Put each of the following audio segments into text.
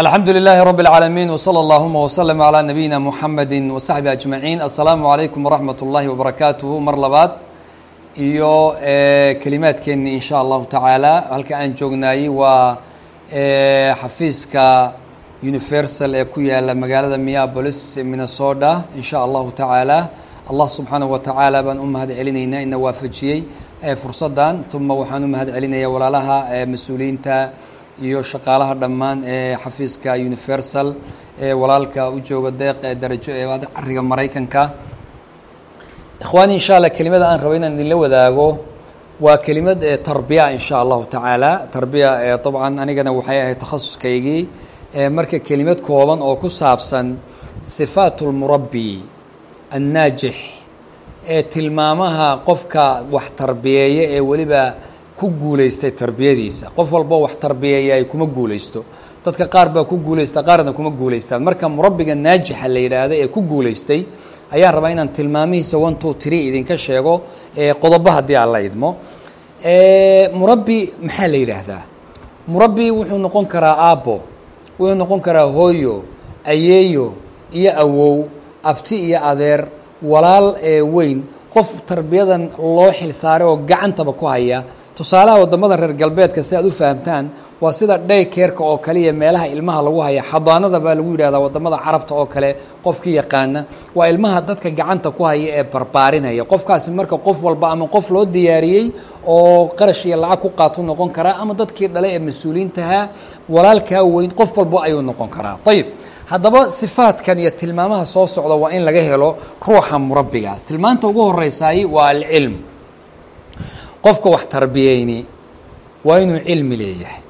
alxamdu lilaahi rabi اlcaalamiin wslى اllahuma wslm عlى nabiyina muxamedi wasaxbi ajmaciin assalaamu calaykum waraxmat ullahi wabarakaatuhu mar labaad iyo kelimaadkeeni in sha allahu tacaala halka aan joognaayey waa xafiiska universal ee ku yaala magaalada minneapolis minnesota in sha allahu tacaala allah subxaanaه wa tacaala baan u mahad celinaynaa ina waafajiyey fursaddan uma waxaan u mahad celinaya walaalaha mas-uuliyiinta iyo shaqaalaha dhammaan ee xafiiska universal ee walaalka u jooga deeq ee darajo ee cariga maraykanka. Ikhwaani insha allah kelimada aan rabo inaan idinla wadaago waa kelimad tarbiya in sha allahu tacaala. Tarbiya dabcan anigana waxay ahayd takhasuskaygii marka kelimad kooban oo ku saabsan sifaat lmurabbi annaajix ee tilmaamaha qofka wax tarbiyeeya ee weliba ku guulaystay tarbiyadiisa. Qof walbo wax tarbiyeeya ay kuma guulaysto. Dadka qaar baa ku guulaysta qaarna kuma guulaystaan. Marka murabbiga naajixa la yidhaahda ee ku guulaystay ayaan rabaa inaan tilmaamihiisa one two tree idinka sheego qodobo haddii aan la idmo. Murabbi maxaa la yidhaahdaa? Murabbi wuxuu noqon karaa aabbo wuxuu noqon karaa hooyo ayeeyo iyo awow abti iyo adeer walaal ee weyn. Qof tarbiyadan loo xilsaaray oo gacantaba ku haya tusaalaha waddamada reer galbeedka si aad u fahamtaan waa sida dhaykeerka oo kale iyo meelaha ilmaha lagu haya xadaanada baa lagu yidhahdaa waddamada carabta oo kale qofkii yaqaana waa ilmaha dadka gacanta ku haya ee barbaarinaya. Qofkaasi marka qof walba ama qof loo diyaariyey oo qarash iyo lacag ku qaatu noqon karaa ama dadkii dhalay ee mas'uuliyiintaha walaalkaa weyn qof walba ayuu noqon karaa. Ayib haddaba sifaadkan iyo tilmaamaha soo socda waa in laga helo ruuxa murabbigaas tilmaanta ugu horeysaay waa alcilm qofka wax tarbiyeyni waa inuu cilmi leeyahay.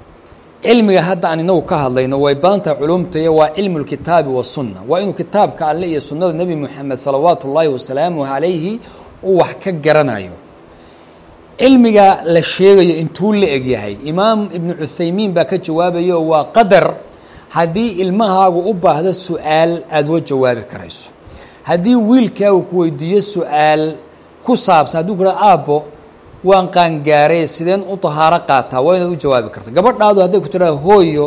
Cilmiga hadda aan inagu ka hadlayno way badantaha culumtaiyo waa cilmu lkitaabi wasunna waa inuu kitaabka alle iyo sunnada nebi moxamed salawaatu ullaahi wasalaamuh calayhi uu wax ka garanayo. Cilmiga la sheegayo intuu la egyahay imaam ibnu cuthaymiin baa ka jawaabayo waa qadar haddii ilmahaagu u baahdo su'aal aada wa jawaabi karayso. Haddii wiilkaagu ku weydiiyo su'aal ku saabsan hadduu ku haha aabbo waan qaangaaray sideen u tahaaro qaataa waa inaad u jawaabi karto. Gabadhaadu hadday ku tidhaha hooyo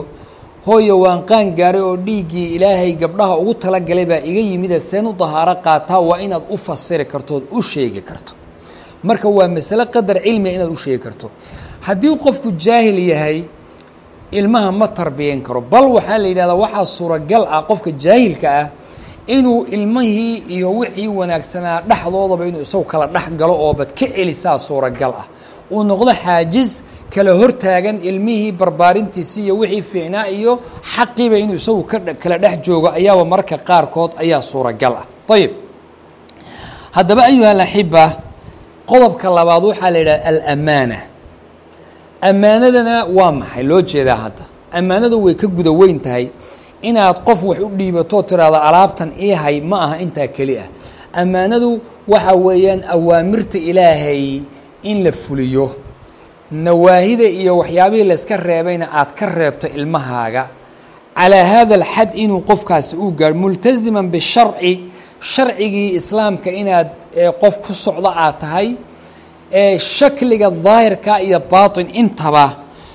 hooyo waan qaangaaray oo dhiiggii ilaahay gabdhaha ugu talagalay baa iga yimide sideen u tahaaro qaataa waa inaad u fasiri karto ood u sheegi karto. Marka waa masale qadar cilmiga inaad u sheegi karto. Haddii qofku jaahil yahay ilmaha ma tarbiyan karo. Bal waxaa la yidhahdaa waxaa suuragal ah qofka jaahilka ah inuu ilmihii iyo wixii wanaagsanaa dhexdoodaba inuu isagu kala dhex galo oo bad ka celisaa suuragal ah. Uu noqdo xaajiz kala hortaagan ilmihii barbaarintiisii iyo wixii fiicnaa iyo xaqiiba inuu isagu kakala dhex joogo ayaaba marka qaarkood ayaa suuragal ah. Ayib haddaba ayuha alaxiba qodobka labaad waxaa la yidhahda alamaana. Ammaanadana waa maxay? Loo jeedaa hadda. Ammaanadu way ka guda weyn tahay inaad qof wax u dhiibatoo tiraahdo alaabtan ii hay ma aha intaa keli ah. Ammaanadu waxa weeyaan awaamirta ilaahay in la fuliyo nawaahida iyo waxyaabihii layska reebayna aad ka reebto ilmahaaga. Calaa haada alxad inuu qofkaasi uu gaadho multasiman bisharci sharcigii islaamka inaad qof ku socdo aad tahay shakliga daahirka iyo baatin intaba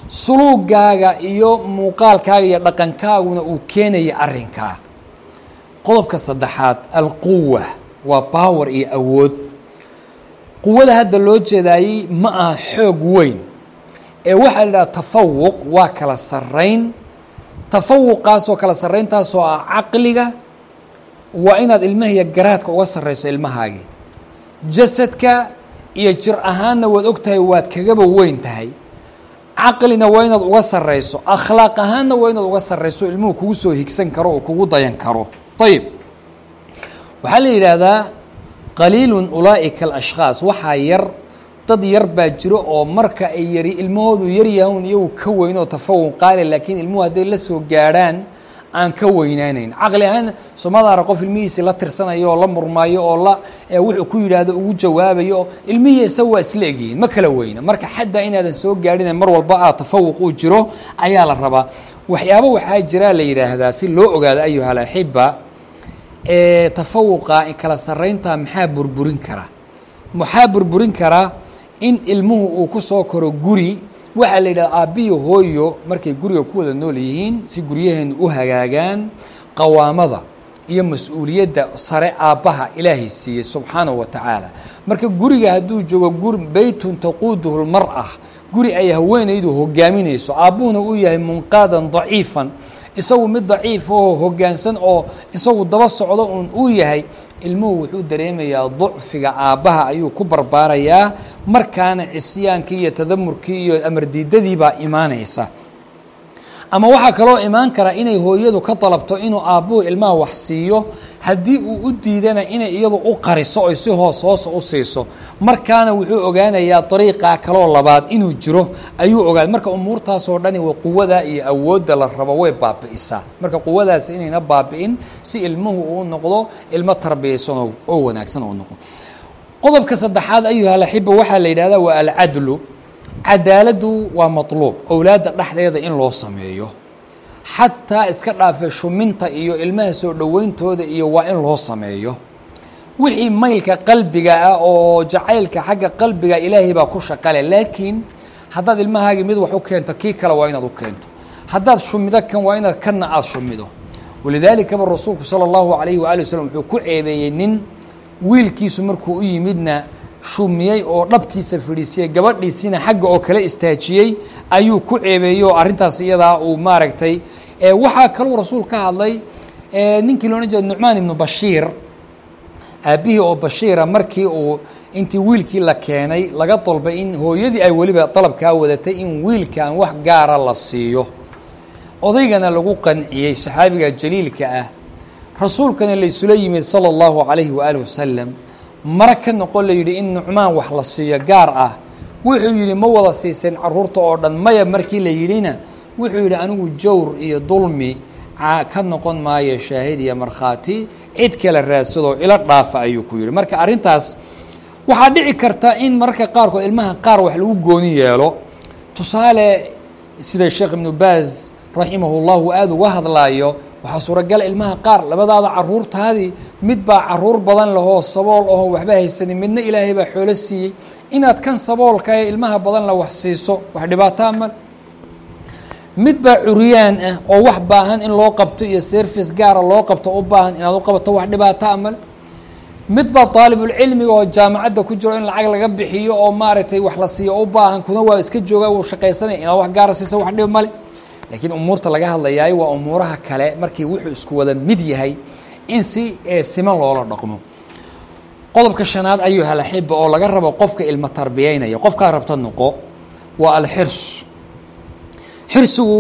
suluugaaga iyo muuqaalkaaga iyo dhaqankaaguna uu keenaya arrinkaa qodobka saddexaad alquwa waa baawer iyo awood. Quwada hadda loo jeedaayey ma aha xoog weyn. Ee waxaa la idhaha tafawuq waa kala sarrayn. Tafawuqaasoo kala sarrayntaasoo ah caqliga. Waa inaad ilmahiya garaadka uga sarrayso ilmahaagii jasadka iyo jir ahaanna waad og tahay waad kagaba weyn tahay caqlina waa inaad uga sarrayso akhlaaq ahaanna waa inaad uga sarrayso ilmuhu kugu soo higsan karo oo kugu dayan karo. Ayib waxaa la yidhaahdaa qaliilun ulaa'ika alashkhaas. Waxaa yar dad yar baa jiro oo marka ay yari ilmahoodu yaryahan iyagu ka weyn oo tafawuq qaali laakiin ilmuhu hadday la soo gaadhaan aan ka weynaanayn caqli ahaan soomadaara qof ilmihiisi la tirsanayo oo la murmaayo oo la wuxuu ku yidhaahdo ugu jawaabayo oo ilmihii isaga waa isla egyihiin ma kala weyna. Marka xadda inaadan soo gaadhin mar walba aa tafawuq uu jiro ayaa la rabaa. Waxyaabo waxaa jiraa la yidhaahdaa si loo ogaado ayuha alaxiba ee tafawuqa kala sarraynta maxaa burburin kara? Maxaa burburin karaa in ilmuhu uu ku soo koro guri waxaa la yidhahda aabbihi hooyo markay guriga ku wada nool yihiin si guryaheenu u hagaagaan qawaamada iyo mas'uuliyadda sare aabbaha ilaahay siiyey subxaanahu wa tacaala. Marka guriga hadduu joogo guri beytun taquuduhu lmar-a guri ay haweenaydu hogaaminayso aabbuhuna uu yahay munqaadan daciifan isagu mid daciif oo hoggaansan oo isagu daba socdo uun uu yahay ilmuhu wuxuu dareemayaa ducfiga aabbaha ayuu ku barbaarayaa markaana cisyaankii iyo tadamurkii iyo amardiidadii baa imaanaysa. Ama waxaa kaloo imaan kara inay hooyadu ka dalabto inuu aabbuhu ilmaha wax siiyo haddii uu u diidana inay iyadu u qariso oy si hoos hoosa u siiso markaana wuxuu ogaanayaa dariiqaa kaloo labaad inuu jiro ayuu ogaaday marka umuurtaasoo dhani wa quwada iyo awoodda la rabo way baabi'isaa. Marka quwadaas inayna baabi'in si ilmuhu uu noqdo ilmo tarbiyaysan oo wanaagsan oo noqdo. Qodobka saddexaad ayuha alaxiba waxaa la yidhahdaa waa alcadlu. Cadaaladdu waa matluub owlaadda dhexdeeda in loo sameeyo xataa iska dhaafe shuminta iyo ilmaha soo dhoweyntooda iyo waa in loo sameeyo. Wixii maylka qalbiga ah oo jacaylka xagga qalbiga ilaahay baa ku shaqale laakiin haddaad ilmahaagii mid wax u keento kii kale waa inaad u keento. Haddaad shumido kan waa inaad kanna aada shumido. Walidaalikaba rasuulku sala allahu calayhi waali wasalam wuxuu ku ceebeeyey nin wiilkiisu markuu u yimidna shumiyey oo dhabtiisa fidhiisiyey gabadhiisiina xagga oo kale istaajiyey ayuu ku ceebeeyey arrintaas iyadaa uu maaragtay. Waxaa kaluu rasuul ka hadlay ninkii loodhan jira nucmaan ibnu bashiir. Aabbihii oo bashiira markii uu intii wiilkii la keenay laga dalbay in hooyadii ay weliba dalabkaa wadatay in wiilkan wax gaara la siiyo. Odaygana lagu qanciyey saxaabiga jaliilka ah. Rasuulkana laysula yimid sala allahu calayhi waaalih wasalam mara ka noqon la yidhi in nucmaan wax la siiyo gaar ah. Wuxuu yidhi ma wada siiseen carruurta oo dhan maya markii la yidhina wuxuu yidhi anigu jawr iyo dulmi ka noqon maayo shaahid iyo markhaati cid kale raadsadoo ila dhaafa ayuu ku yidhi. Marka arrintaas waxaa dhici karta in mararka qaarkood ilmaha qaar wax lagu gooni yeelo. Tusaale sida sheekh ibnu baaz raximahullahu aada uga hadlaayo waxaa suuragala ilmaha qaar labadaada caruurtaadii mid baa carruur badan lahoo sabool ahoo waxba haysanin midna ilaahay baa xoolo siiyey. Inaad kan saboolka ee ilmaha badan la wax siiso wax dhibaataa male mid baa curyaan ah oo wax baahan in loo qabto iyo service gaara loo qabto u baahan inaad u qabato wax dhibaataa male mid baa daalibulcilmiga oo jaamacadda ku jiro in lacag laga bixiyo oo maaragtay wax la siiyo u baahan kuna waa iska jooga wuu shaqaysanaya inaad wax gaara siiso wax dhib male laakiin umuurta laga hadlayaay waa umuuraha kale markii wuxuu isku wada mid yahay in si siman loola dhaqmo. Qodobka shanaad ayuu halaxiba oo laga rabo qofka ilmo tarbiyeynaya qofkaa rabta noqo waa alxirs. Xirsigu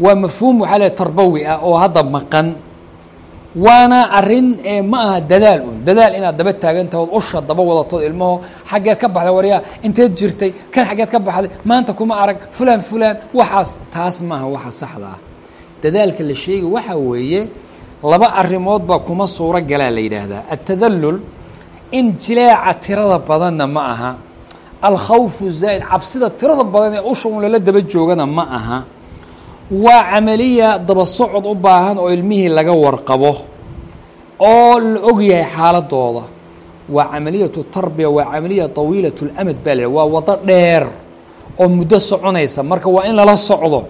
waa mafhuum waxaa le tarbawi ah oo hadda maqan waana arrin ma aha dadaal un dadaal inaad daba taagantahood usha daba wadatood ilmaho xaggeed ka baxday waryaa inteed jirtay kan xaggeed ka baxday maanta kuma arag fulaan fulaan waxaas taas maaha waxa saxda ah. Dadaalka la sheegi waxaa weeye laba arrimoodba kuma suuro galaa la yidhaahdaa. Altadallul in jileeca tirada badanna ma aha. Alkhawfu zaa'id cabsida tirada badan ee usha un lala daba joogana ma aha. Waa camaliya daba socod u baahan oo ilmihii laga warqabo oo la og yahay xaaladooda. Waa camaliyatu tarbiya waa camaliya tawiilat lamad baa la waa wado dheer oo muddo soconaysa. Marka waa in lala socdo.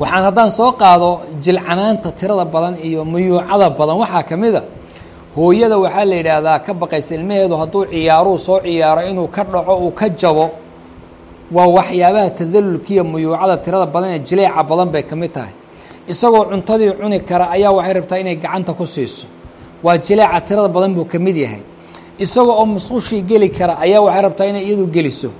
Waxaan haddaan soo qaado jilcanaanta tirada badan iyo muyuucada badan. Waxaa ka mid a hooyada waxaa la yidhaahdaa ka baqaysa ilmaheedu hadduu ciyaaruu soo ciyaaro inuu ka dhaco uu ka jabo. Waa waxyaabaha tadalulkiiyo muyuucada tirada badan ee jileeca badan bay ka mid tahay isagoo cuntadii cuni kara ayaa waxay rabtaa inay gacanta ku siiso. Waa jileeca tirada badan buu ka mid yahay. Isagoo oo musqushii geli kara ayaa waxay rabtaa inay iyadu geliso.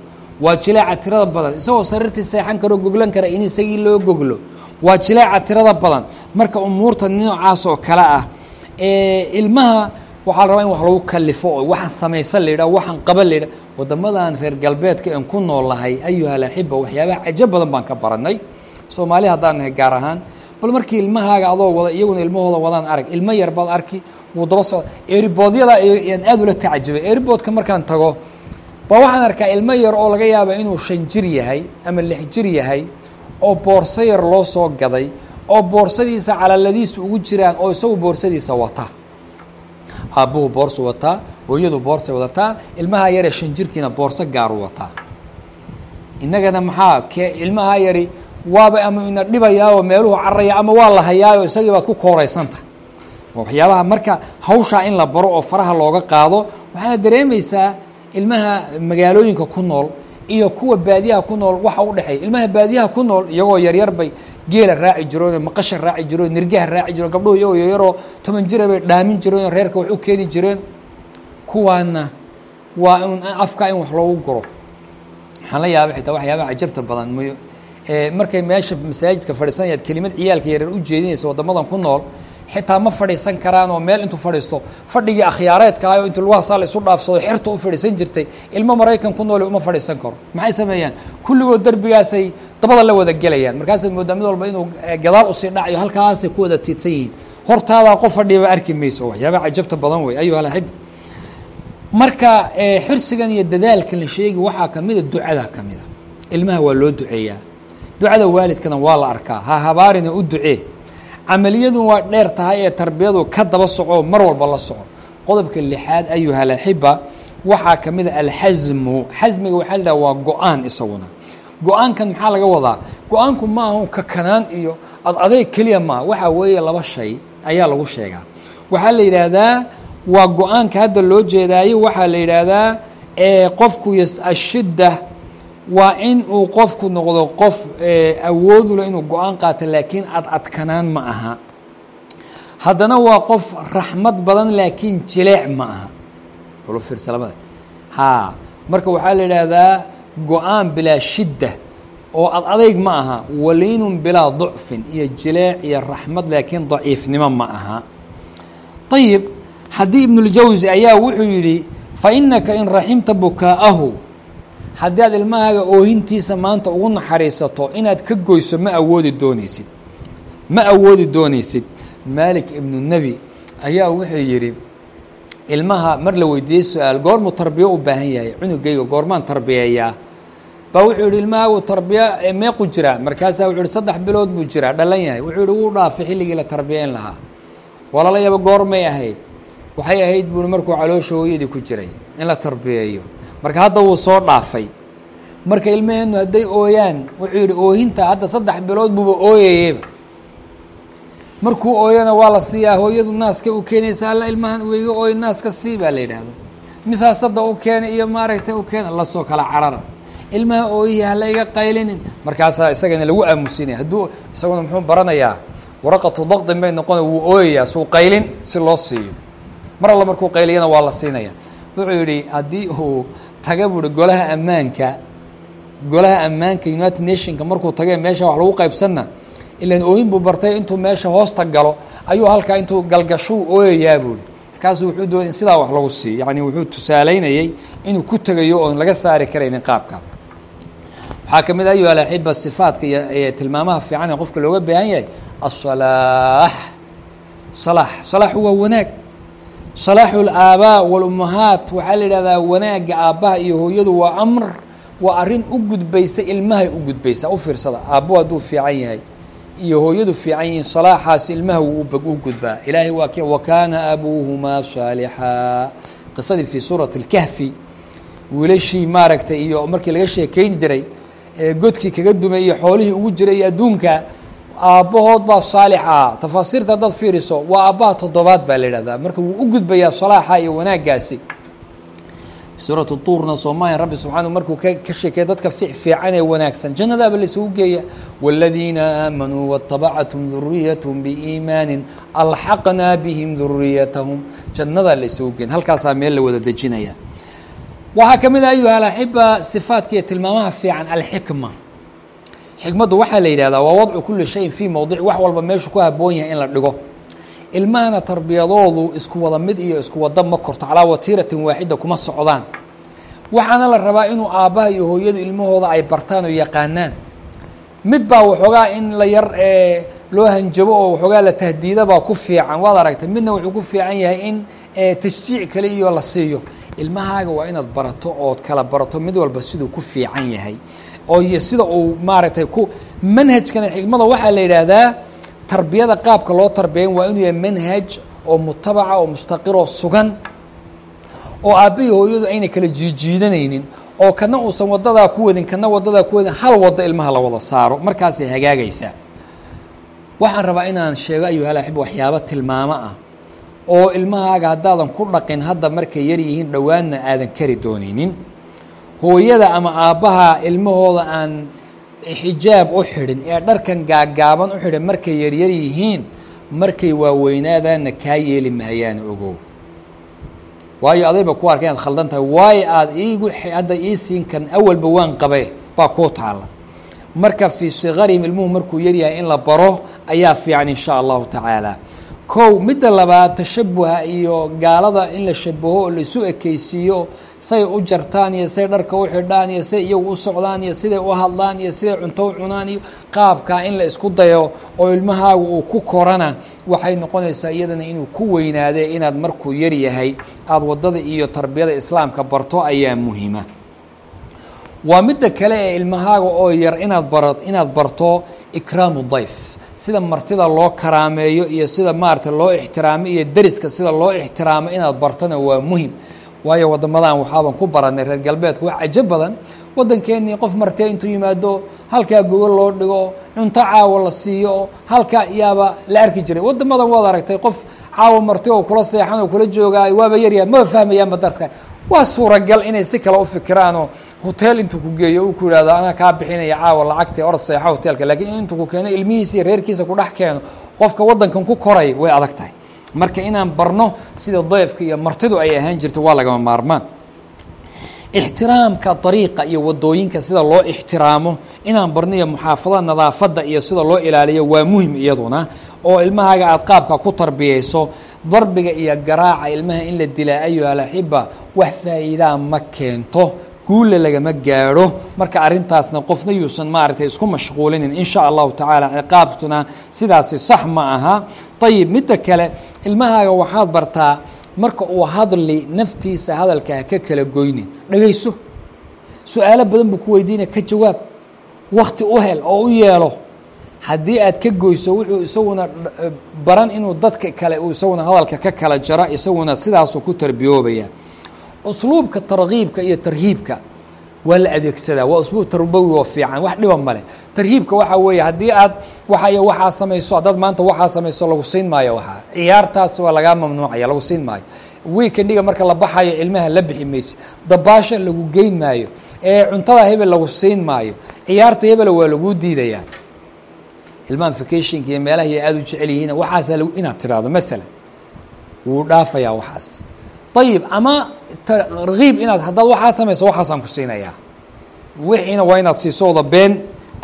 Waa jileeca tirada badan. Isagoo sariirtii seexan karoo goglan kara in isagii loo goglo. Waa jileeca tirada badan. Marka umuurta noocaas oo kale ah ilmaha waxaa la rabaa in wax lagu kalifo oo waxaan samaysan la yidhah waxaan qaban la yidhah waddamadan reer galbeedka en ku noolahay ayuhal axiba waxyaabaha cajab badan baan ka baranay soomaali haddaan nahay gaar ahaan bal markii ilmahaaga adoo wada iyaguna ilmahooda wadaan arag. Ilmo yar baad arki wuu daba socda eriboodyada ayaan aada ula tacajabay eriboodka markaan tago ba waxaan arkaa ilmo yar oo laga yaaba inuu shan jir yahay ama lix jir yahay oo boorso yar loo soo gaday oo boorsadiisa calaaladiisa ugu jiraan oo isagu boorsadiisa wata. Aabbuhu boorsu wataa hooyadu boorsay wadataa ilmaha yaree shan jirkiina boorso gaaru wataa. Innagana maxaa ke ilmaha yari waaba ama ina dhibayaao meeluhu caraya ama waa la hayaayo isagii baad ku kooraysanta waxyaabaha marka hawshaa in la baro oo faraha looga qaado waxaana dareemaysaa ilmaha magaalooyinka ku nool iyo kuwa baadiyaha ku nool waxa u dhexeeya. Ilmaha baadiyaha ku nool iyagoo yaryar bay geela raaci jireen maqasha raaci jireen nirgaha raaci jireen gabdhuhu iyagoo yaryaroo toban jira bay dhaamin jireen reerka wax u keeni jireen. Kuwaana waa in afka in wax loogu guro. Waxaan la yaabay xitaa waxyaabaha cajabta badan markay meesha masaajidka fadhiisanayaad kelimad ciyaalka yaryar u jeedinaysa waddamadan ku nool xitaa ma fadhiisan karaan oo meel intuu fadhiisto. Fadhigii akhyaareedka ayo intuu lugahasaa la isu dhaafsado xerta u fadhiisan jirtay ilmo maraykan ku noole uma fadhiisan karo. Maxay sameeyaan? Kulligood derbigaasay dabada la wada gelayaan. Markaasaad moodaa mid walba inuu gadaal u sii dhacayo halkaasay ku wada tiidsan yihiin. Hortaadaa qof fadhiba arki mayso. Waxyaabaa cajabta badan wey ayuha alaxib marka xirsigan iyo dadaalkan la sheegi waxaa kamida ducada kamida ilmaha waa loo duceeyaa ducada waalidkana waa la arkaa. Ha habaarina u ducee. Camaliyadu waa dheer tahay ee tarbiyadu ka daba soco mar walba la soco. Qodobka lixaad ayuha alaxiba waxaa ka mid a alxasmu xasmiga waxaa la dhaha waa go'aan isaguna. Go'aankan maxaa laga wadaa? Go'aanku ma aha kakanaan iyo ad adeeg keliya maaha waxaa weeye laba shay ayaa lagu sheegaa. Waxaa la yidhaahdaa waa go'aanka hadda loo jeedaayo waxaa la yidhaahdaa qofku ashidda waa in uu qofku noqdo qof awoodule inuu go'aan qaato laakiin ad adkanaan ma aha. Haddana waa qof raxmad badan laakiin jileec ma aha. Fiirsalamada haa marka waxaa la yidhaahdaa go'aan bilaa shidda oo ad adayg ma aha. Waliinun bilaa ducfin iyo jileec iyo raxmad laakiin daciifnimo ma aha. Ayib haddii ibnuljawsi ayaa wuxuu yidhi fa inaka in raximta bukaa'ahu haddii aad ilmahaaga oohintiisa maanta ugu naxariisato inaad ka goyso ma awoodi doonaysid. Ma awoodi doonaysid. Maalik ibnu nebi ayaa wuxuu yidhi ilmaha mar la weydiiyey su'aal goormuu tarbiyo u baahan yahay? Cunugayga goormaan tarbiyeeyaa. Baa wuxuu yihi ilmahaagu tarbiya meequ jiraa? Markaasaa wuxuu yihi saddex bilood buu jiraa dhalan yahay. Wuxuu yihi wuu dhaafay xilligii la tarbiyeyn lahaa. Walala yaba goormay ahayd. Waxay ahayd buui markuu caloosha hooyadii ku jiray in la tarbiyeeyo marka hadda wuu soo dhaafay. Marka ilmaheennu hadday ooyaan wuxuu yidhi oohinta hadda saddex bilood buuba ooyayeyba markuu ooyana waa la siiyaa hooyadu naaska u keenaysa alla ilmahan weyga ooy naaska sii baa la yidhaahda misaasada u keena iyo maaragtay u keena la soo kala carara. Ilmaha ooyihi hala iga qaylinin. Markaasaa isagana lagu aamusinaya. Hadduu isaguna muxuu baranayaa waraqatu daqdin bay noqona wuu ooyayaa suu qaylin si loo siiyo. Mar alla markuu qayliyana waa la siinaya. Wuxuu yidhi haddii uu taga buuhi golaha ammaanka golaha ammaanka united nationka markuu tagay meesha wax lagu qaybsanna ilan ooyin buu bartay intuu meesha hoosta galo ayuu halkaa intuu galgashuu ooyayaa buuhi markaasu wuxuu doonay in sidaa wax lagu siiyo yacni wuxuu tusaalaynayey inuu ku tegayo oon laga saari karaynin qaabka waxaa ka mid a ayuha alaxiba sifaadka iyo tilmaamaha fiican ee qofka looga baahan yahay asalaax salaax salaaxu waa wanaag salaaxu alaabaa walummahaat waxaa la yidhahdaa wanaagga aabbaha iyo hooyadu waa amr waa arrin u gudbaysa ilmahay u gudbaysa u fiirsada. Aabbo hadduu fiican yahay iyo hooyadu fiican yihiin salaaxaas ilmaha wuu u gudbaa. Ilaahay waa k wakaana abuuhumaa saalixaa qisadii fii suurati اlkahfi wiilashii maaragtay iyo markii laga sheekeyn jiray godkii kaga dumay iyo xoolihii ugu jiray adduunka aabbahood baa saalix ah. Tafaasiirta haddaad fiiriso waa aabbaha toddobaad baa la yidhahdaa. Marka wuu u gudbayaa salaaxa iyo wanaaggaasi. Suuratu tuurna soomaaliya rabbi subxaana markuu ka sheekeya dadka fiic fiican ee wanaagsan jannadaaba laysugu geeya wاladiina aamanuu waاtabacathum duriyathm biiimaanin alxaqnaa bihim duriyatahum jannadaa laysugu geyn halkaasaa meel la wada dejinaya. Waxaa ka mid ah ayuha alaxiba sifaadka iyo tilmaamaha fiican alxikma xikmaddu waxaa la yidhahdaa waa wadcu kuli shayin fii mowdic wax walba meeshu ku haboon yahay in la dhigo. Ilmahana tarbiyadoodu isku wada mid iyo isku wada ma korto calaa watiiratin waaxida kuma socdaan. Waxaana la rabaa inuu aabbaha iyo hooyadu ilmahooda ay bartaan oo yaqaanaan. Mid baa waxoogaa in la yar loo hanjabo oo waxoogaa la tahdiidabaa ku fiican waad aragtay. Midna wuxuu ku fiican yahay in tashjiic kale iyo la siiyo. Ilmahaaga waa inaad barato ood kala barato mid walba siduu ku fiican yahay oo iyo sida uu maaragtay ku manhajkana xikmada waxaa la yidhaahdaa tarbiyada qaabka loo tarbiyan waa inuu yahay manhaj oo mutabaca oo mustaqiroo sugan oo aabbahi hooyadu ayna kala jiijiidanaynin oo kana uusan wadadaa ku wadin kana wadadaa ku wadin hal wado ilmaha la wada saaro. Markaasay hagaagaysaa. Waxaan rabaa inaan sheego ayuhalaxib waxyaabo tilmaamo ah oo ilmahaaga haddaadan ku dhaqin hadda markay yar yihiin dhowaanna aadan kari doonaynin hooyada ama aabbaha ilmahooda aan xijaab u xidhin ee dharkan gaagaaban u xidhin markay yaryar yihiin markay waaweynaadaanna kaa yeeli mahayaan ogow. Waayo adayba ku arkay inaad khaldan tahay waayo aada iigu hadda ii siin kan awalba waan qabe baa kuu taalla. Marka fii sikarihim ilmuhu markuu yaryahay in la baro ayaa fiican in sha allahu tacaala kow midda labaad tashabuha iyo gaalada in la shabaho oo laisu ekeysiiyo say u jartaan iyo say dharka u xidhaan iyo say iyagu u socdaan iyo siday u hadlaan iyo siday cunto u cunaan iyo qaabkaa in la isku dayo oo ilmahaagu uu ku korana waxay noqonaysaa iyadana inuu ku weynaade inaad markuu yar yahay aada waddada iyo tarbiyada islaamka barto ayaa muhiima. Waa midda kale ee ilmahaaga oo yar inaad bar inaad barto ikraamu dayf sida martida loo karaameeyo iyo sida maarata loo ixtiraamo iyo deriska sida loo ixtiraamo inaad bartona waa muhiim waayo wadamadan waxaaban ku baranay reer galbeedka. Wax cajo badan. Waddankeenii qof martee intuu yimaado halkaa gogol loo dhigo cunto caawa la siiyo halkaa iyaaba la arki jiray. Wadamadan waad aragtay qof caawa marti oo kula seexan oo kula joogaay waaba yaryahay maba fahmayaanba dadka waa suuragal inay si kale u fikiraanoo hoteel intuu ku geeyo uu ku yihahdo anaa kaa bixinaya caawa lacagta orod seexa hoteelka laakiin intuu ku keeno ilmihiisa reerkiisa ku dhex keeno qofka waddankan ku koray way adag tahay. Marka inaan barno sida dayfka iyo martidu ay ahaan jirto waa lagama maarmaan. Ixtiraamka dariiqa iyo waddooyinka sida loo ixtiraamo inaan barno iyo muxaafadada nadaafadda iyo sida loo ilaaliyo waa muhiim iyaduna oo ilmahaaga aada qaabka ku tarbiyayso darbiga iyo garaaca ilmaha in la dilaa ayuha alaxiba wax faa'iidaa ma keento. Guulla lagama gaadho. Marka arrintaasna qofna yuusan maaragtay isku mashquulinin in sha allahu tacaala ciqaabtuna sidaasi sax ma aha. Ayib midda kale ilmahaaga waxaad bartaa marka uu hadli naftiisa hadalka ha ka kala goynin. Dhegayso su'aalo badan buu ku weydiinaya ka jawaab. Wakti u hel oo u yeelo haddii aad ka goyso wuxuu isaguna baran inuu dadka kale uu isaguna hadalka ka kala jaro isaguna sidaasuu ku tarbiyoobaya usluubka tarkiibka iyo tarhiibka waa la adeegsadaa waa usluub tarbawi oo fiican wax dhiba male tarhiibka waxaa weeye haddii aad waxa iyo waxaa samayso haddaad maanta waxaa samayso lagu siin maayo waxaa ciyaartaas waa lagaa mamnuucaya lagu siin maayo. Weekendhiga marka la baxayo ilmaha la bixi mayse dabaasha lagu geyn maayo. Ee cuntada hebel lagu siin maayo. Ciyaarta hebela waa laguu diidayaa ilmahan vacationka iyo meelaha iyo aada u jecel yihiin waxaasaa lagu inaad tidhaahdo maalan wuu dhaafayaa waxaas. Ayib ama tarkiib inaad haddaad waxaa samayso waxaasaan ku siinayaa. Wixiina waa inaad siiso wada been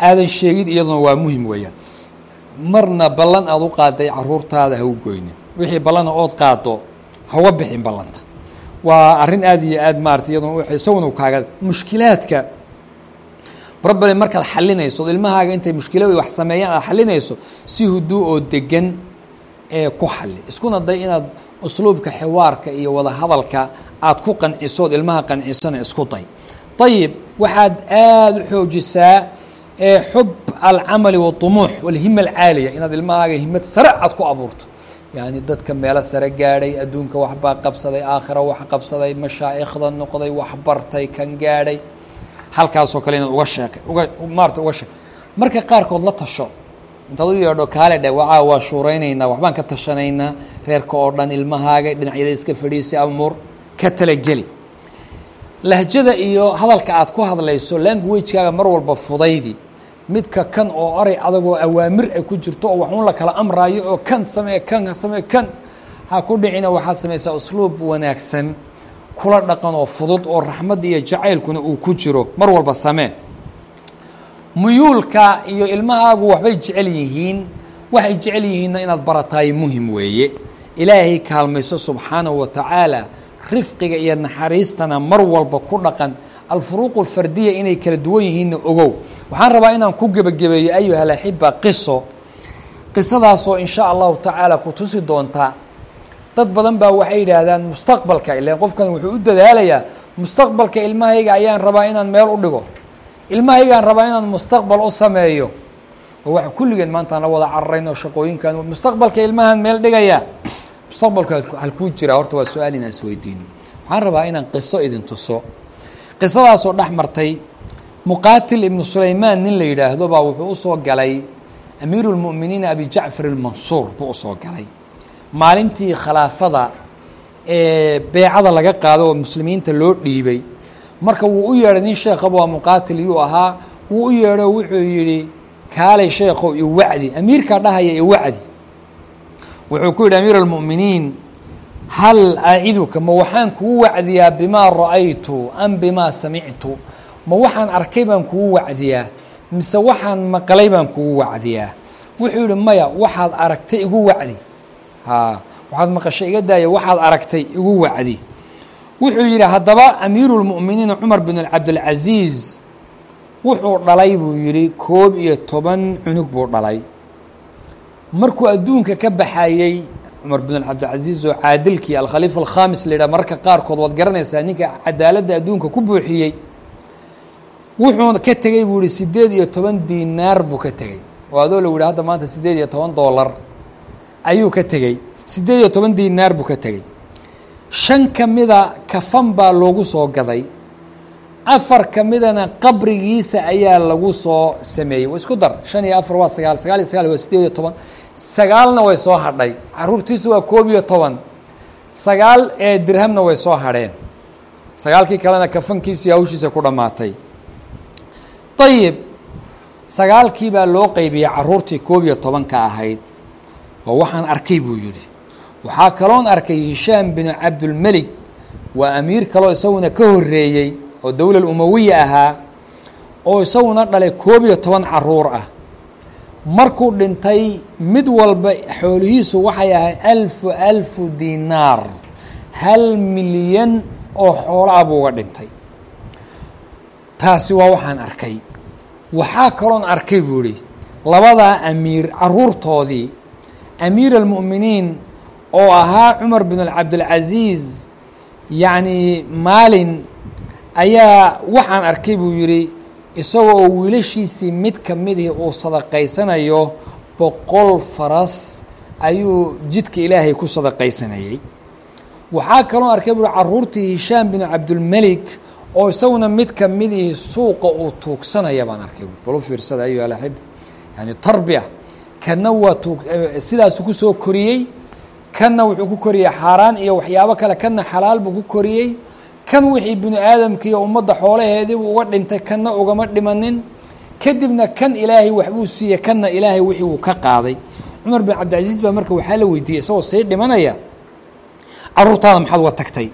aadan sheegin iyaduna waa muhiim weeyaan. Marna ballan aada u qaaday caruurtaada ha u goynin. Wixii ballana ood qaado hauga bixin ballanta. Waa arrin aada iyo aad maarata iyaduna isaguna kaaga mushkilaadka rabale markaad xalinayso ilmahaaga intay mushkila wax sameeyaan aad xalinayso si huduu oo degan ee ku xali iskuna day inaad usluubka xiwaarka iyo wada hadalka aad ku qancisood ilmaha qancisana isku day. Ayib waxaad aada u xoojisaa xub alcamali waطumuux walhima alcaaliya inaad ilmahaaga himad sare aad ku abuurto. Yani dadka meelo sare gaadhay adduunka waxbaa qabsaday aakhira wax qabsaday mashaa'ikhda noqday wax bartay kan gaadhay halkaasoo kale inaad uga sheeke uga maarata uga sheeke marka qaarkood la tasho. Intaad u yeedho kaale dhe wacaa waa shuuraynaynaa waxbaan ka tashanaynaa reerka oo dhan ilmahaaga dhinacyada iska fadhiisi amuur ka talageli. Lahjada iyo hadalka aad ku hadlayso languagekaaga mar walba fudaydi. Midka kan oo oray adagoo awaamir ay ku jirto oo waxuun la kala amraayo oo kan samee kan samee kan ha ku dhicina waxaad samaysaa usluub wanaagsan kula dhaqan oo fudud oo raxmadda iyo jacaylkuna uu ku jiro mar walba samee muyuulka iyo ilmahaagu waxbay jecel yihiin waxay jecel yihiinna inaad barataay muhiim weeye. Ilaahay kaalmayso subxaanahu wa tacaala rifqiga iyo naxariistana mar walba ku dhaqan. Alfuruuq alfardiya inay kala duwan yihiinna ogow. Waxaan rabaa inaan ku gebagabeeyo ayuha alaxiba qiso. Qisadaasoo in sha allahu tacaala ku tusi doontaa dad badan baa waxay yidhaahdaan mustaqbalka ilan qofkan wuxuu u dadaalayaa mustaqbalka ilmahayga ayaan rabaa inaan meel u dhigo. Ilmahaygaan rabaa inaan mustaqbal u sameeyo. Oo waxa kulligeen maantaan la wada cararayno shaqooyinkan. Mustaqbalka ilmahan meel dhigayaa mustaqbalka halkuu jiraa horta waa su'aal inaan isweydiino waxaan rabaa inaan qiso idin tuso. Qisadaasoo dhex martay muqaatil ibnu sulaymaan nin la yidhaahdo baa wuxuu u soo galay. Amiiru lmu'miniin abi jacfar ilmansuur buu u soo galay maalintii khilaafada ee beecada laga qaado oo muslimiinta loo dhiibay. Marka wuu u yeedhay nin sheekhaba waa muqaatil yuu ahaa. Wuu u yeedho wuxuu yidhi kaalay sheekhow iwacdi amiirkaa dhahaya iwacdi wuxuu ku yidhi amiir almu'miniin hal aaciduka ma waxaan kugu wacdiyaa bimaa ra'aytu am bimaa samictu? Ma waxaan arkay baan kugu wacdiyaa mise waxaan maqlay baan kugu wacdiyaa? Wuxuu yidhi maya waxaad aragtay igu wacdi haa waxaad maqashay iga daaya waxaad aragtay igu wacdi. Wuxuu yidhi haddaba amiiru lmu'miniin cumar bin cabdilcasiis wuxuu dhalay buu yidhi koob iyo toban cunug buu dhalay. Markuu adduunka ka baxayey cumar bin cabdilcasiis oo caadilkii alkhaliifa alkhaamis la yidhaha mararka qaarkood waad garanaysaa ninka cadaaladda adduunka ku buuxiyey wuxuu ka tegey buu yihi siddeed iyo toban diinaar buu ka tegey oo adoo la yihi hadda maanta siddeed iyo toban doolar ayuu ka tegey. Siddeed iyo toban diinaar buu ka tegey. Shan ka mida kafan baa loogu soo gaday. Afar ka midana qabrigiisa ayaa lagu soo sameeyey. Wa isku dar. Shan iyo afar waa sagaal. Sagaal iyo sagaal waa siddeed iyo toban. Sagaalna way soo hadhay. Caruurtiisu waa koob iyo toban. Sagaal ee dirhamna way soo hadheen. Sagaalkii kalena kafankiisii hawshiisa ku dhammaatay ayib sagaalkii baa loo qeybiyey caruurtii koob iyo tobanka ahayd oo waxaan arkay buu yidhi. Waxaa kaloon arkay hishaam binu cabdulmelik waa amiir kaloo isaguna ka horeeyey oo dowlal umawiya ahaa oo isaguna dhalay koob iyo toban carruur ah. Markuu dhintay mid walba xoolihiisu waxay ahayd alfu alfu dinaar hal milyan oo xoolo ah buu uga dhintay. Taasi waa waxaan arkay. Waxaa kaloon arkay buu ihi labadaa amiir caruurtoodii amiir almu'miniin oo ahaa cumar bin cabdilcasiis yacni maalin ayaa waxaan arkay buu yidhi isagoo oo wiilashiisii mid ka midihi uu sadaqaysanayo boqol faras ayuu jidka ilaahay ku sadaqaysanayey waxaa kaloo arkay buu caruurtii hishaam bin cabdulmelik oo isaguna mid ka midii suuqa uu tuugsanaya baan arkay balu fiirsada ayuha alaxib yani tarbiya kanna waa tuug sidaasuu ku soo koriyey kanna wuxuu ku koriyey xaaraan iyo waxyaabo kale kanna xalaal buu ku koriyey. Kan wixii bini aadamka iyo ummadda xoolaheediibuu uga dhintay kanna ugama dhimanin. Kadibna kan ilaahay waxbuu siiyey kanna ilaahay wixii uu ka qaaday. Cumar bin cabdilcasiis baa marka waxaa la weydiiyey isagoo sii dhimanaya caruurtaada maxaad uga tagtay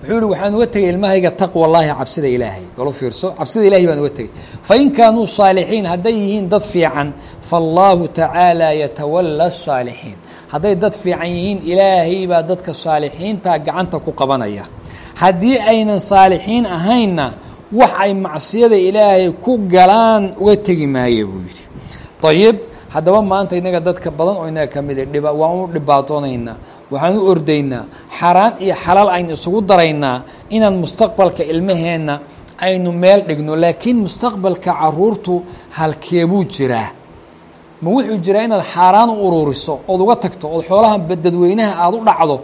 wuxuu yihi waxaan uga tegay ilmahayga taqwa llaahi cabsida ilaahay. Balu fiirso cabsida ilahay baan uga tegay fain kaanuu saalixiin hadday yihiin dad fiican faallaahu tacaala yatawala asaalixiin hadday dad fiican yihiin ilaahay baa dadka saalixiinta gacanta ku qabanaya. Haddii aynan saalixiin ahaynna wax ay macsiyada ilaahay ku galaan uga tegi maayo buu yidhi. Ayib haddaba maanta inaga dadka badan oo inaga ka mid a waan u dhibaatoonaynaa waxaan u ordaynaa xaaraan iyo xalaal aynu isugu daraynaa inaan mustaqbalka ilmaheenna aynu meel dhigno laakiin mustaqbalka caruurtu halkeebuu jiraa. Ma wuxuu jiraa inaad xaaraan u ururiso ood uga tagto ood xoolaha dadweynaha aada u dhacdo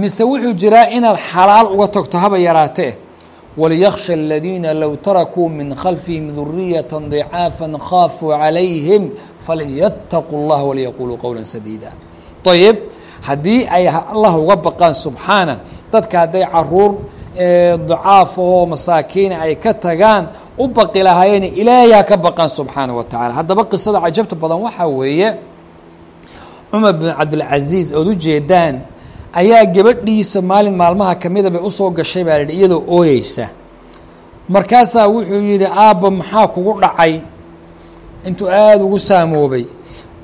mise wuxuu jiraa inaad xalaal uga tagto haba yaraatee waliyakhsha aladiina low tarakuu min khalfihim duriyata dicaafa khaafuu calayhim falyattaquu اllah waliyaquluu qowla sadiida. Ayib haddii ay allah uga baqaan subxaana dadka hadday carruur ducaafahoo masaakiina ay ka tagaan u baqi lahaayeen ilaahay ka baqaan subxaana wa tacala haddaba qisada cajabta badan waxaa weeye cumar bin cabdilcasiis ood u jeedaan ayaa gabadhiisa maalin maalmaha kamida bay u soo gashay baa yihi iyadoo ooyeysa markaasaa wuxuu yidhi aabba maxaa kugu dhacay? Intuu aada ugu saamoobay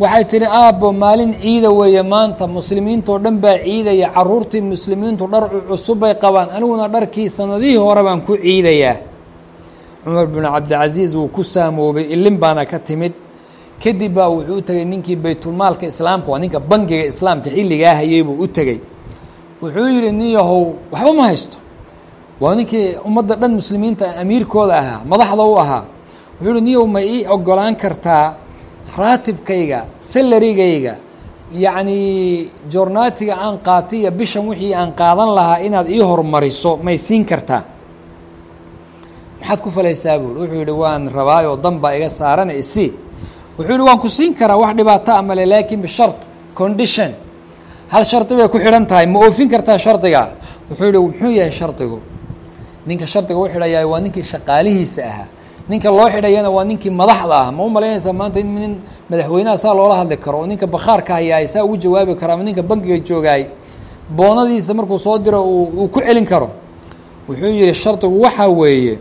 waxay tihi aabbo maalin ciida weeye maanta. Muslimiintoo dhan baa ciidaya. Caruurtii muslimiintu dhar cusub bay qabaan. Aniguna dharkii sanadihii hore baan ku ciidayaa. Cumar bin cabdilcasiis wuu ku saamoobay. Ilin baana ka timid. Kadib baa wuxuu u tegay ninkii baytulmaalka islaamka waa ninka bangiga islaamka xilligaa hayay buu u tegey wuxuu yidhi nin yahow waxba ma haysto. Waa ninkii ummadda dhan muslimiinta amiirkooda ahaa madaxda u ahaa. Wuxuu yihi niyow ma ii ogolaan kartaa raatibkayga salarigayga yacni joornaatiga aan qaatay iyo bishan wixii aan qaadan lahaa inaad ii hormariso may siin kartaa. Maxaad ku falaysaa buuri wuxuu yihi waan rabaayoo dan baa iga saarana isi. Wuxuu yihi waan ku siin karaa wax dhibaato a male laakin bishart condition. Hal shardi bay ku xidhan tahay ma oofin kartaa shardiga wuxuu yihi muxuu yahay shardigu ninka shardiga u xidhayaa waa ninkii shaqaalihiisa ahaa ninka loo xidhayana waa ninkii madaxda ah. Ma u malaynaysaa maanta in nin madaxweynaha saa loola hadli karo oo ninka bakhaarka hayaay saa ugu jawaabi karo ama ninka bankiga joogaay. Boonadiisa markuu soo diro uu ku celin karo. Wuxuu yihi shardigu waxaa weeye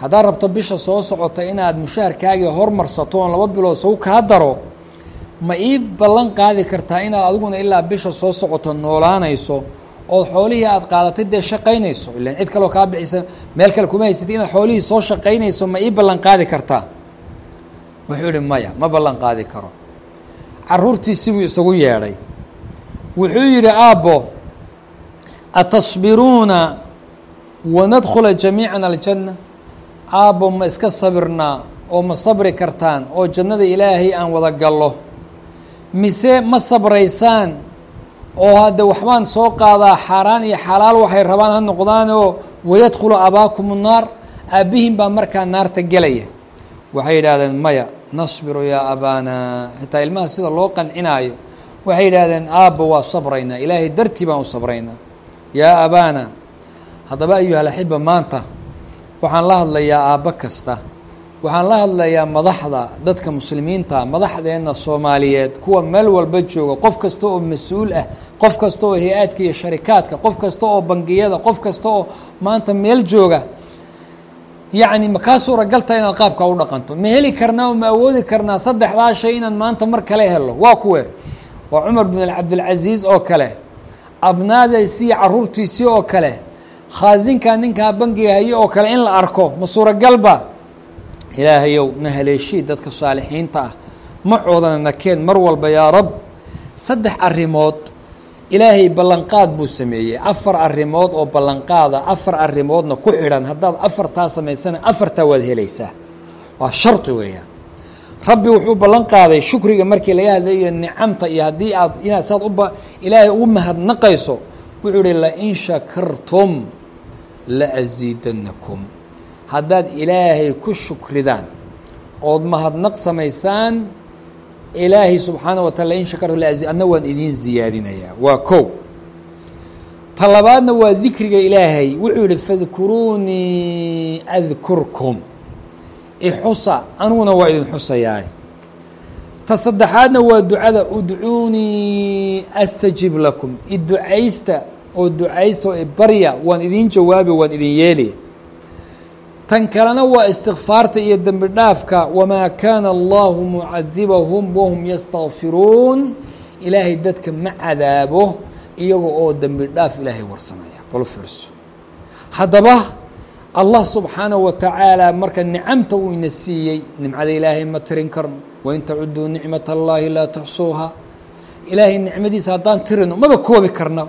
haddaad rabto bisha soo socota inaad mushaharkaagii hormarsato oon laba bilood saw kaa daro ma ii ballan qaadi kartaa inaad adiguna ilaa bisha soo socoto noolaanayso ood xoolihii aad qaadatay dee shaqaynayso? Ilan cid kaloo kaa bixisa meel kale kuma haysatay inaad xoolihii soo shaqaynayso ma ii ballan qaadi kartaa? Wuxuu yihi maya ma ballan qaadi karo. Caruurtiisi buu isagu yeedhay. Wuxuu yihi aabbo atasbiruuna wanadkhula jamiican aljanna? Aabbo ma iska sabirnaa oo ma sabri kartaan oo jannada ilaahay aan wada gallo. Mise ma sabraysaan oo hadde waxbaan soo qaadaa xaaraan iyo xalaal waxay rabaan ha noqdaanoo wayadkhulu abaakum naar aabbihiin baa markaa naarta gelaya. Waxay yidhaahdeen maya nasbiru yaa abaana. Xitaa ilmaha sida loo qancinaayo waxay yidhaahdeen aabba waa sabraynaa. Ilaahay dartii baan u sabraynaa. Yaa abaana haddaba ayuhalaxiba maanta waxaan la hadlayaa aabbo kasta waxaan la hadlayaa madaxda dadka muslimiinta madaxdeenna soomaaliyeed kuwa meel walba jooga qof kasta oo mas'uul ah qof kasta oo hay'aadka iyo sharikaadka qof kasta oo bangiyada qof kasta oo maanta meel jooga. Yacni ma kaa suuragalta inaad qaabkaa u dhaqanto? Ma heli karnaa oo ma awoodi karnaa saddexdaa shay inaan maanta mar kale helo waa kuwe. Waa cumar bin cabdilcasiis oo kale. Abnaadaysiiyo caruurtiisii oo kale. Khaasinkaa ninkaa bangiga haye oo kale in la arko ma suuragalba ilaahayow na haleeshii dadka saalixiinta ah. Macoodana nakeen mar walba yaa rab. Saddex arrimood ilaahay ballanqaad buu sameeyey. Afar arrimood oo ballanqaada afar arrimoodna ku xidhan. Haddaad afartaa samaysana afartaa waad helaysaa. Waa shardi weeyaan. Rabbi wuxuu ballan qaaday shukriga markii laga hadlayo nicamta iyo haddii aad inaad saad uba ilaahay ugu mahadnaqayso wuxuu ihi lain shakartum laasiidanakum haddaad ilaahay ku shukridaan ood mahadnaq samaysaan ilaahay subxaana wa taala lain shakartum laai adna waan idiin ziyaadinayaa. Waa kow. Ta labaadna waa dikriga ilaahay. Wuxuu yihi fadkuruunii adkurkum ixusa aniguna waa idin xusayaay. Ta saddexaadna waa ducada udcuunii astajib lakum. Iducaysta oo ducaysta oo ibarya waan idiin jawaabi waan idin yeeli tan kalena waa istikfaarta iyo dembi dhaafka wamaa kaana allahu mucadibahum wahum yastakfiruun ilaahay dadka ma cadaabo iyaga oo dembi dhaaf ilaahay warsanaya. Bal fiirso haddaba allah subxaanaه wa tacaala marka nicamta uu ina siiyey nimcada ilaahay ma tirin karno. Wain tacuduu nicmat اllahi laa tuxsuuha. Ilaahay nicmadiisa haddaan tirino maba koobi karna.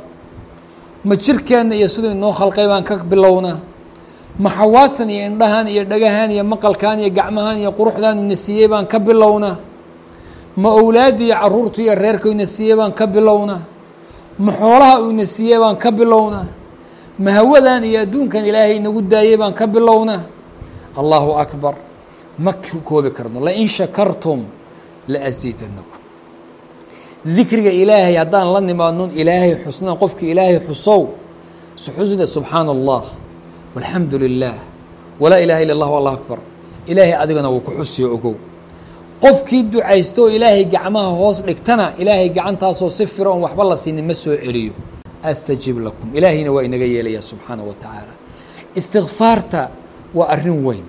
Ma jirkeenna iyo siduu inoo khalqay baan ka bilownaa ma xawaastan iyo indhahan iyo dhagahan iyo maqalkan iyo gacmahan iyo quruxdan ina siiyey baan ka bilownaa ma owlaadda iyo carruurta iyo reerka ina siiyey baan ka bilownaa ma xoolaha uu ina siiyey baan ka bilownaa ma hawadan iyo adduunkan ilaahay inagu daayey baan ka bilownaa allahu akbar. Ma koobi karno. Lain shakartum laasiidanakum dikriga ilaahay haddaan la nimaadnon ilaahay xusnaan qofka ilaahay xusow suxusda subxaana allah walxamdu lilah walaa ilaha illa allah allah akbar. Ilaahay adigana wuu ku xusiyo ogow. Qofkii ducaysto oo ilaahay gacmaha hoos dhigtana ilaahay gacantaasoo si fira oon waxba la siinin ma soo celiyo. Astajib lakum. Ilaahayna waa inaga yeelaya subxaanaه wa tacaala. Istikfaarta waa arrin weyn.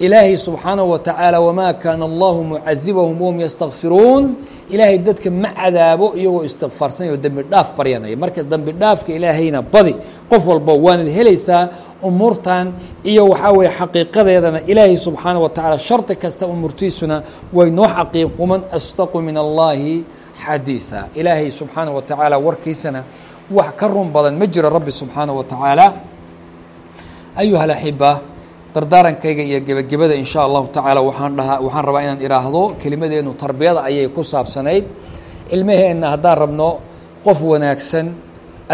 Ilaahay subxaanaه wa tacaala wamaa kaana allahu mucadibahum wahum yastakfiruun ilaahay dadka ma cadaabo iyagoo istikfaarsanaya oo dembi dhaaf baryanaya. Marka dembi dhaafka ilaahayna badi qof walba waanad helaysaa umuurtan iyo waxaa weye xaqiiqadeedana ilaahay subxaana wa tacaala shardi kasta umuurtiisuna way noo xaqiiq waman asdaqu min allaahi xadiiثa ilaahay subxaana wa tacaala warkiisana wax ka run badan ma jiro rabbi subxaana wa tacaala ayuha laxiba dardaarankayga iyo gebagabada in sha allahu tacaala waaan dhahaa waxaan rabaa inaan idhaahdo kelimadeenu tarbiyada ayay ku saabsanayd. Cilmaheenna haddaan rabno qof wanaagsan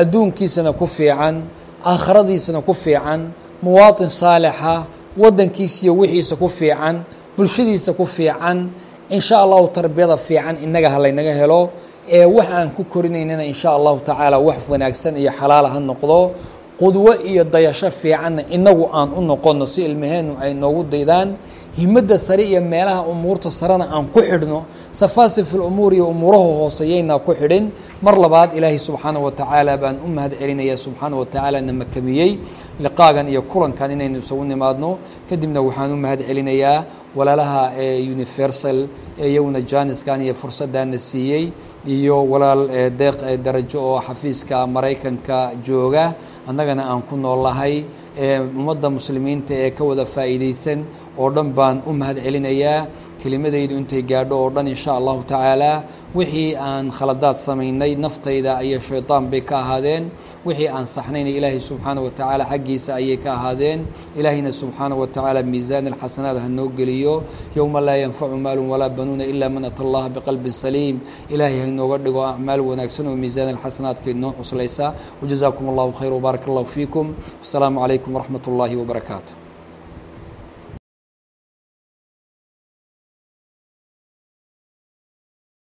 adduunkiisana ku fiican aakhiradiisana ku fiican muwaaطin saalixa waddankiisa iyo wixiisa ku fiican bulshadiisa ku fiican in sha allahu tarbiyada fiican innaga ha laynaga helo ee wax aan ku korinaynana in sha allahu tacaala wax wanaagsan iyo xalaala ha noqdo qudwo iyo dayasho fiicanna inagu aan u noqono si ilmaheennu ay noogu daydaan himadda sare iyo meelaha umuurta sarena aan ku xidhno safaasifil umuur iyo umuuraha hooseeyaynaa ku xidhin mar labaad ilaahay subxaana wa tacaala baan u mahad celinaya subxaana wa tacaala na makamiyey liqaagan iyo kulankan inaynu isagu nimaadno kadibna waxaan u mahad celinayaa walaalaha universal ee iyaguna jaaniskan iyo fursaddaana siiyey iyo walaal deeq darajo oo xafiiska maraykanka jooga annagana aan ku noolahay ee ummadda muslimiinta ee ka wada faa'iidaysan oo dhan baan u mahad celinayaa kelimadaydu intay gaadho oo dhan insha allahu tacaala wixii aan khaladaad samaynay naftayda iyo shaydaan bay ka ahaadeen. Wixii aan saxnayna ilaahay subxaana wa tacaala xaggiisa ayay ka ahaadeen. Ilaahayna subxaana wa tacaala miisaan alxasanaad ha noo geliyo. Yowma laa yanfacu maalun walaa banuuna ilaa man ata allaha biqalbin saliim. Ilaahay hainooga dhigo acmaal wanaagsan oo miisaan alxasanaadka inoo cuslaysa. Wajazaakum allahu khayr wbaarak allahu fiikum. Wasalaamu calaykum waraxmat ullaahi wabarakaatu